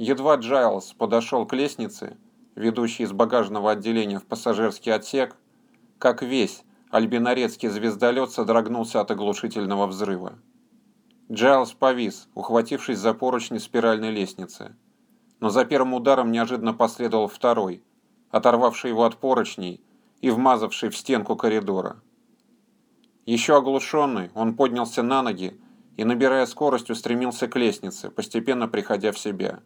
Едва Джайлз подошел к лестнице, ведущей из багажного отделения в пассажирский отсек, как весь альбинарецкий звездолет содрогнулся от оглушительного взрыва. Джайлз повис, ухватившись за поручни спиральной лестницы. Но за первым ударом неожиданно последовал второй, оторвавший его от поручней и вмазавший в стенку коридора. Еще оглушенный, он поднялся на ноги и, набирая скорость, устремился к лестнице, постепенно приходя в себя.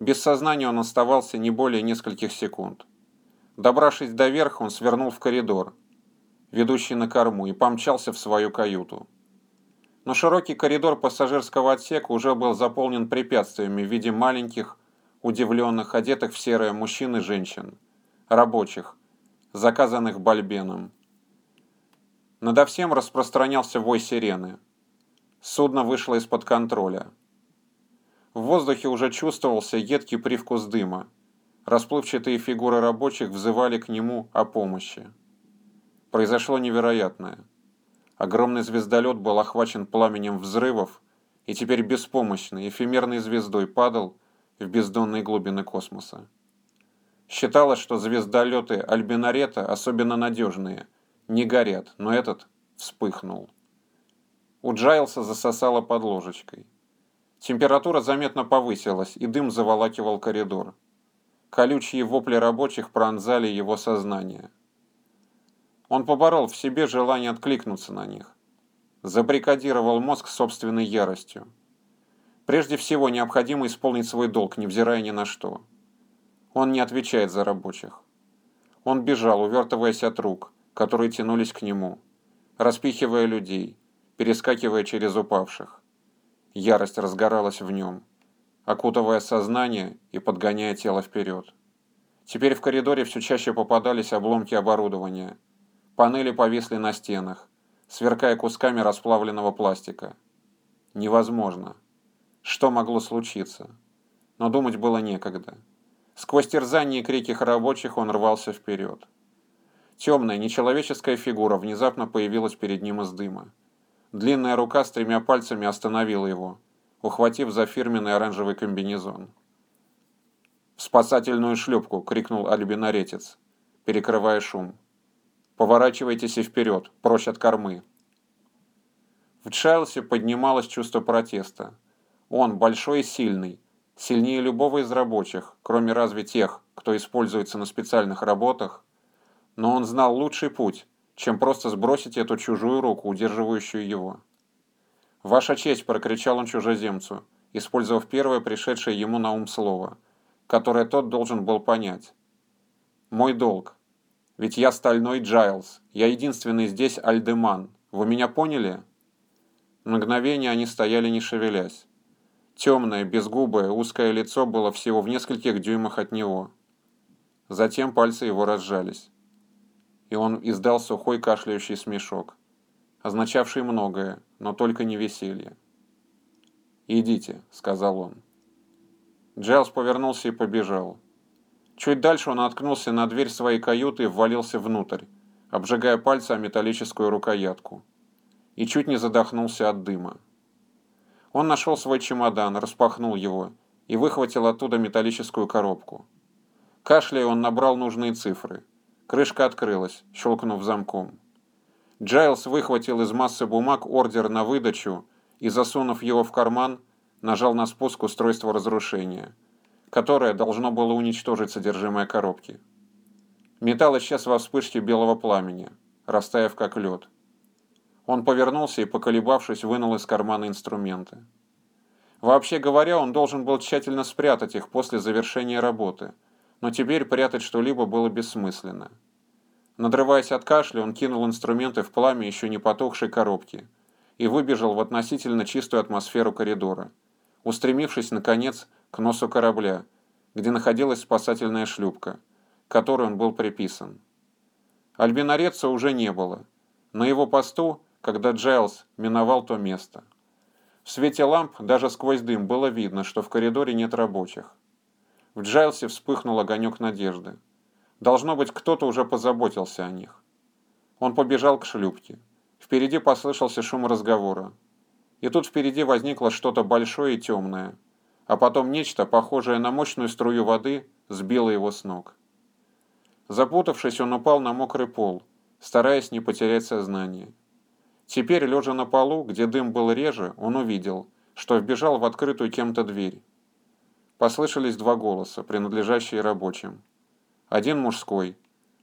Без сознания он оставался не более нескольких секунд. Добравшись до верха, он свернул в коридор, ведущий на корму, и помчался в свою каюту. Но широкий коридор пассажирского отсека уже был заполнен препятствиями в виде маленьких, удивленных, одетых в серое мужчин и женщин, рабочих, заказанных Бальбеном. Надо всем распространялся вой сирены. Судно вышло из-под контроля. В воздухе уже чувствовался едкий привкус дыма. Расплывчатые фигуры рабочих взывали к нему о помощи. Произошло невероятное. Огромный звездолет был охвачен пламенем взрывов и теперь беспомощной, эфемерной звездой падал в бездонные глубины космоса. Считалось, что звездолеты Альбинарета, особенно надежные, не горят, но этот вспыхнул. У Джайлса засосало под ложечкой. Температура заметно повысилась, и дым заволакивал коридор. Колючие вопли рабочих пронзали его сознание. Он поборол в себе желание откликнуться на них. Забрикадировал мозг собственной яростью. Прежде всего, необходимо исполнить свой долг, невзирая ни на что. Он не отвечает за рабочих. Он бежал, увертываясь от рук, которые тянулись к нему, распихивая людей, перескакивая через упавших. Ярость разгоралась в нем, окутывая сознание и подгоняя тело вперед. Теперь в коридоре все чаще попадались обломки оборудования – Панели повисли на стенах, сверкая кусками расплавленного пластика. Невозможно. Что могло случиться? Но думать было некогда. Сквозь терзание и крики рабочих он рвался вперед. Темная, нечеловеческая фигура внезапно появилась перед ним из дыма. Длинная рука с тремя пальцами остановила его, ухватив за фирменный оранжевый комбинезон. «В спасательную шлюпку!» — крикнул альбинаретец, перекрывая шум. Поворачивайтесь и вперед, прочь от кормы. В Чайлсе поднималось чувство протеста. Он большой и сильный, сильнее любого из рабочих, кроме разве тех, кто используется на специальных работах, но он знал лучший путь, чем просто сбросить эту чужую руку, удерживающую его. «Ваша честь!» – прокричал он чужеземцу, использовав первое пришедшее ему на ум слово, которое тот должен был понять. «Мой долг. Ведь я стальной Джайлз. Я единственный здесь Альдеман. Вы меня поняли?» Мгновение они стояли не шевелясь. Темное, безгубое, узкое лицо было всего в нескольких дюймах от него. Затем пальцы его разжались. И он издал сухой кашляющий смешок, означавший многое, но только не веселье. «Идите», — сказал он. Джайлз повернулся и побежал. Чуть дальше он наткнулся на дверь своей каюты и ввалился внутрь, обжигая пальцы о металлическую рукоятку. И чуть не задохнулся от дыма. Он нашел свой чемодан, распахнул его и выхватил оттуда металлическую коробку. Кашляя, он набрал нужные цифры. Крышка открылась, щелкнув замком. Джайлс выхватил из массы бумаг ордер на выдачу и, засунув его в карман, нажал на спуск устройства разрушения – которое должно было уничтожить содержимое коробки. Металл исчез во вспышке белого пламени, растаяв как лед. Он повернулся и, поколебавшись, вынул из кармана инструменты. Вообще говоря, он должен был тщательно спрятать их после завершения работы, но теперь прятать что-либо было бессмысленно. Надрываясь от кашля, он кинул инструменты в пламя еще не потухшей коробки и выбежал в относительно чистую атмосферу коридора, устремившись, наконец, к носу корабля, где находилась спасательная шлюпка, к которой он был приписан. Альбинореца уже не было. На его посту, когда Джайлз миновал то место. В свете ламп, даже сквозь дым, было видно, что в коридоре нет рабочих. В Джайлсе вспыхнул огонек надежды. Должно быть, кто-то уже позаботился о них. Он побежал к шлюпке. Впереди послышался шум разговора. И тут впереди возникло что-то большое и темное – а потом нечто, похожее на мощную струю воды, сбило его с ног. Запутавшись, он упал на мокрый пол, стараясь не потерять сознание. Теперь, лежа на полу, где дым был реже, он увидел, что вбежал в открытую кем-то дверь. Послышались два голоса, принадлежащие рабочим. Один мужской,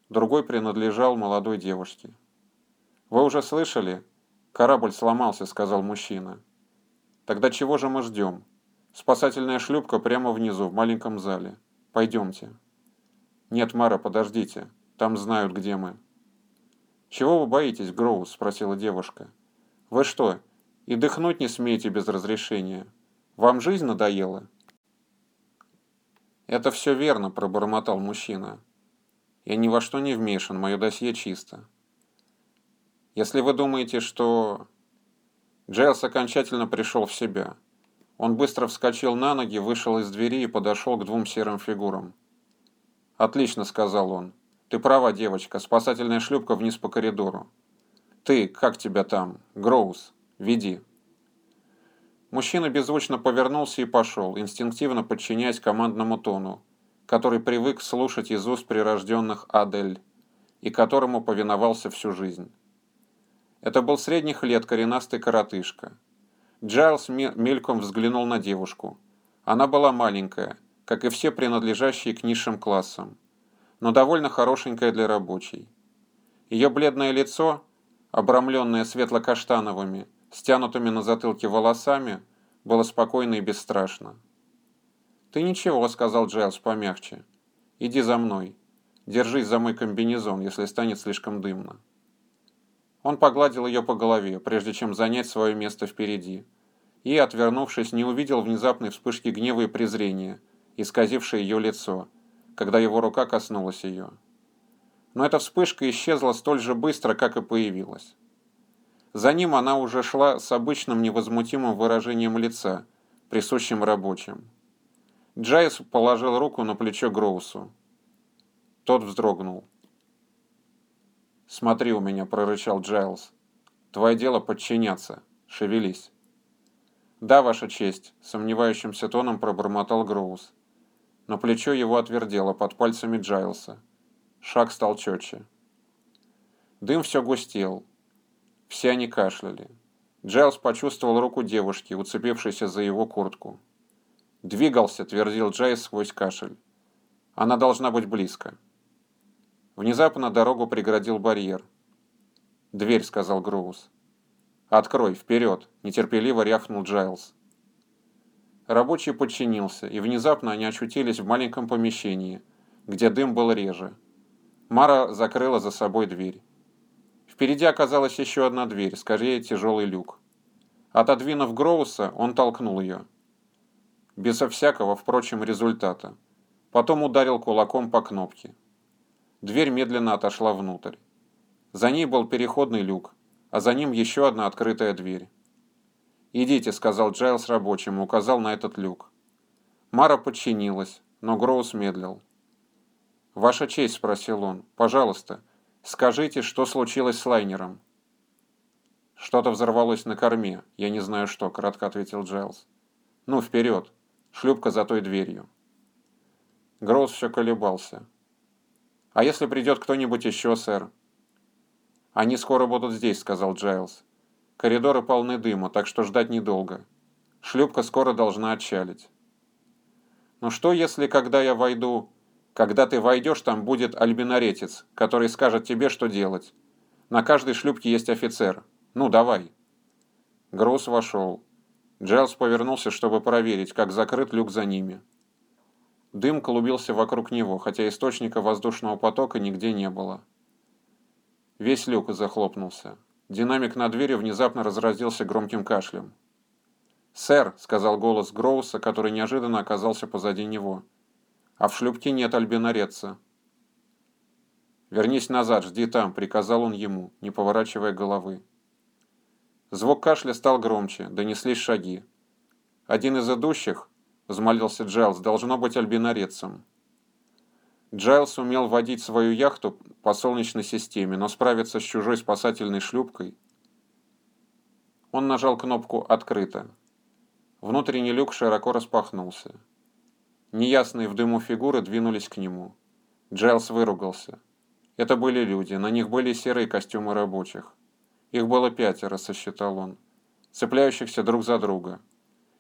другой принадлежал молодой девушке. «Вы уже слышали? Корабль сломался», — сказал мужчина. «Тогда чего же мы ждем? Спасательная шлюпка прямо внизу, в маленьком зале. Пойдемте». «Нет, Мара, подождите. Там знают, где мы». «Чего вы боитесь, Гроус?» – спросила девушка. «Вы что, и дыхнуть не смеете без разрешения? Вам жизнь надоела?» «Это все верно», – пробормотал мужчина. «Я ни во что не вмешан, мое досье чисто». «Если вы думаете, что...» Джейлс окончательно пришел в себя. Он быстро вскочил на ноги, вышел из двери и подошел к двум серым фигурам. «Отлично», — сказал он. «Ты права, девочка. Спасательная шлюпка вниз по коридору. Ты, как тебя там? Гроус. Веди». Мужчина беззвучно повернулся и пошел, инстинктивно подчиняясь командному тону, который привык слушать из уст прирожденных Адель и которому повиновался всю жизнь. Это был средних лет коренастый коротышка. Джайлс мельком взглянул на девушку. Она была маленькая, как и все принадлежащие к низшим классам, но довольно хорошенькая для рабочей. Ее бледное лицо, обрамленное светло-каштановыми, стянутыми на затылке волосами, было спокойно и бесстрашно. «Ты ничего», — сказал Джайлз помягче. «Иди за мной. Держись за мой комбинезон, если станет слишком дымно». Он погладил ее по голове, прежде чем занять свое место впереди, и, отвернувшись, не увидел внезапной вспышки гнева и презрения — исказившее ее лицо, когда его рука коснулась ее. Но эта вспышка исчезла столь же быстро, как и появилась. За ним она уже шла с обычным невозмутимым выражением лица, присущим рабочим. Джайлс положил руку на плечо Гроусу. Тот вздрогнул. «Смотри у меня», — прорычал Джайлс. «Твое дело подчиняться. Шевелись». «Да, Ваша честь», — сомневающимся тоном пробормотал Гроус но плечо его отвердело под пальцами Джайлса. Шаг стал четче. Дым все густел. Все они кашляли. Джайлс почувствовал руку девушки, уцепившейся за его куртку. «Двигался», — твердил Джайлс сквозь кашель. «Она должна быть близко». Внезапно дорогу преградил барьер. «Дверь», — сказал Гроус. «Открой, вперед!» — нетерпеливо рявкнул Джайлс. Рабочий подчинился, и внезапно они очутились в маленьком помещении, где дым был реже. Мара закрыла за собой дверь. Впереди оказалась еще одна дверь, скорее тяжелый люк. Отодвинув Гроуса, он толкнул ее. Безо всякого, впрочем, результата. Потом ударил кулаком по кнопке. Дверь медленно отошла внутрь. За ней был переходный люк, а за ним еще одна открытая дверь. «Идите», — сказал Джайлс рабочим и указал на этот люк. Мара подчинилась, но Гроус медлил. «Ваша честь», — спросил он, — «пожалуйста, скажите, что случилось с лайнером?» «Что-то взорвалось на корме, я не знаю что», — кратко ответил Джайлс. «Ну, вперед! Шлюпка за той дверью». Гроус все колебался. «А если придет кто-нибудь еще, сэр?» «Они скоро будут здесь», — сказал Джайлс. Коридоры полны дыма, так что ждать недолго. Шлюпка скоро должна отчалить. Но что если, когда я войду... Когда ты войдешь, там будет альбинаретец, который скажет тебе, что делать. На каждой шлюпке есть офицер. Ну, давай. Груз вошел. Джайлз повернулся, чтобы проверить, как закрыт люк за ними. Дым клубился вокруг него, хотя источника воздушного потока нигде не было. Весь люк захлопнулся. Динамик на двери внезапно разразился громким кашлем. «Сэр», — сказал голос Гроуса, который неожиданно оказался позади него, — «а в шлюпке нет альбинареца». «Вернись назад, жди там», — приказал он ему, не поворачивая головы. Звук кашля стал громче, донеслись шаги. «Один из идущих», — взмолился Джайлз, — «должно быть альбинарецем». Джайлс умел водить свою яхту по Солнечной системе, но справиться с чужой спасательной шлюпкой... Он нажал кнопку «Открыто». Внутренний люк широко распахнулся. Неясные в дыму фигуры двинулись к нему. Джайлс выругался. Это были люди, на них были серые костюмы рабочих. Их было пятеро, сосчитал он, цепляющихся друг за друга.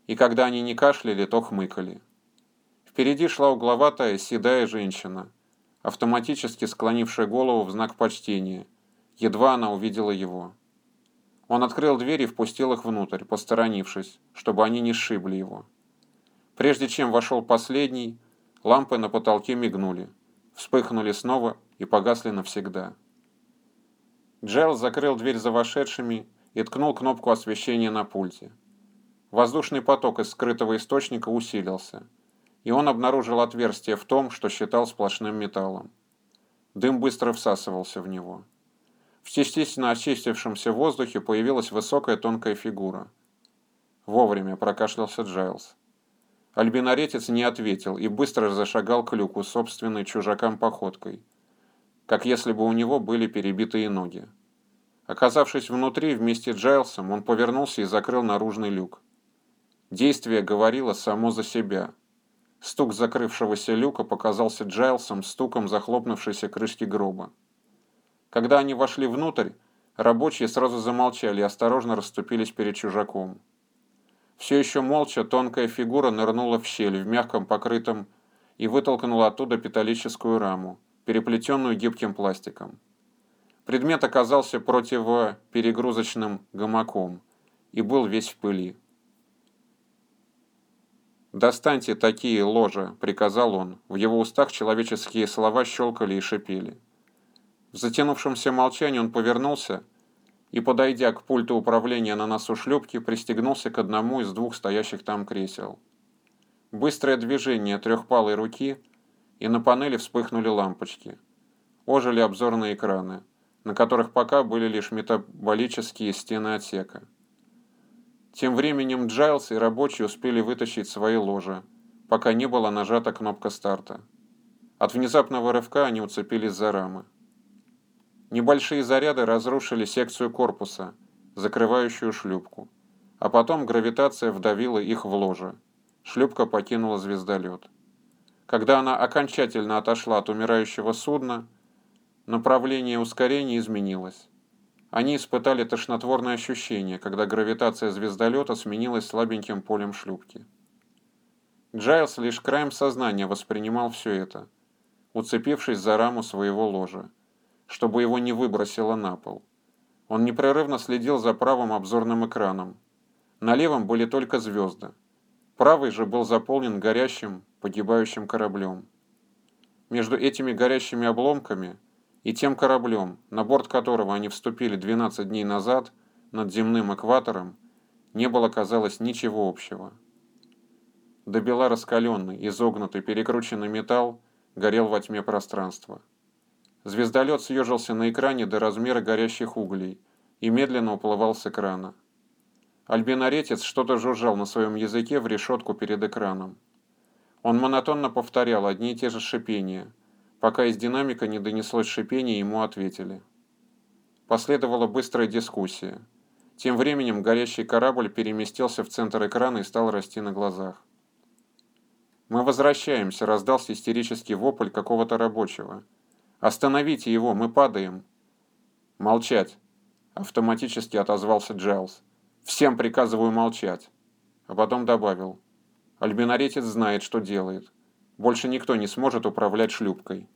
И когда они не кашляли, то хмыкали. Впереди шла угловатая, седая женщина, автоматически склонившая голову в знак почтения. Едва она увидела его. Он открыл дверь и впустил их внутрь, посторонившись, чтобы они не сшибли его. Прежде чем вошел последний, лампы на потолке мигнули, вспыхнули снова и погасли навсегда. Джейл закрыл дверь за вошедшими и ткнул кнопку освещения на пульте. Воздушный поток из скрытого источника усилился, и он обнаружил отверстие в том, что считал сплошным металлом. Дым быстро всасывался в него. В частично очистившемся воздухе появилась высокая тонкая фигура. Вовремя прокашлялся Джайлз. Альбинаретец не ответил и быстро зашагал к люку собственной чужакам походкой, как если бы у него были перебитые ноги. Оказавшись внутри вместе с Джайлсом, он повернулся и закрыл наружный люк. Действие говорило само за себя. Стук закрывшегося люка показался Джайлсом стуком захлопнувшейся крышки гроба. Когда они вошли внутрь, рабочие сразу замолчали и осторожно расступились перед чужаком. Все еще молча тонкая фигура нырнула в щель в мягком покрытом и вытолкнула оттуда металлическую раму, переплетенную гибким пластиком. Предмет оказался противоперегрузочным гамаком и был весь в пыли. «Достаньте такие ложа», — приказал он. В его устах человеческие слова щелкали и шипели. В затянувшемся молчании он повернулся и, подойдя к пульту управления на носу шлюпки, пристегнулся к одному из двух стоящих там кресел. Быстрое движение трехпалой руки, и на панели вспыхнули лампочки. Ожили обзорные экраны, на которых пока были лишь метаболические стены отсека. Тем временем Джайлс и рабочие успели вытащить свои ложа, пока не была нажата кнопка старта. От внезапного рывка они уцепились за рамы. Небольшие заряды разрушили секцию корпуса, закрывающую шлюпку. А потом гравитация вдавила их в ложе. Шлюпка покинула звездолет. Когда она окончательно отошла от умирающего судна, направление ускорения изменилось. Они испытали тошнотворное ощущение, когда гравитация звездолета сменилась слабеньким полем шлюпки. Джайлс лишь краем сознания воспринимал все это, уцепившись за раму своего ложа чтобы его не выбросило на пол. Он непрерывно следил за правым обзорным экраном. На левом были только звезды. Правый же был заполнен горящим, погибающим кораблем. Между этими горящими обломками и тем кораблем, на борт которого они вступили 12 дней назад над земным экватором, не было, казалось, ничего общего. До бела раскаленный, изогнутый, перекрученный металл горел во тьме пространства. Звездолет съежился на экране до размера горящих углей и медленно уплывал с экрана. Альбинаретец что-то жужжал на своем языке в решетку перед экраном. Он монотонно повторял одни и те же шипения, пока из динамика не донеслось шипение, ему ответили. Последовала быстрая дискуссия. Тем временем горящий корабль переместился в центр экрана и стал расти на глазах. «Мы возвращаемся», — раздался истерический вопль какого-то рабочего — «Остановите его, мы падаем!» «Молчать!» — автоматически отозвался Джайлз. «Всем приказываю молчать!» А потом добавил. «Альбинаретец знает, что делает. Больше никто не сможет управлять шлюпкой».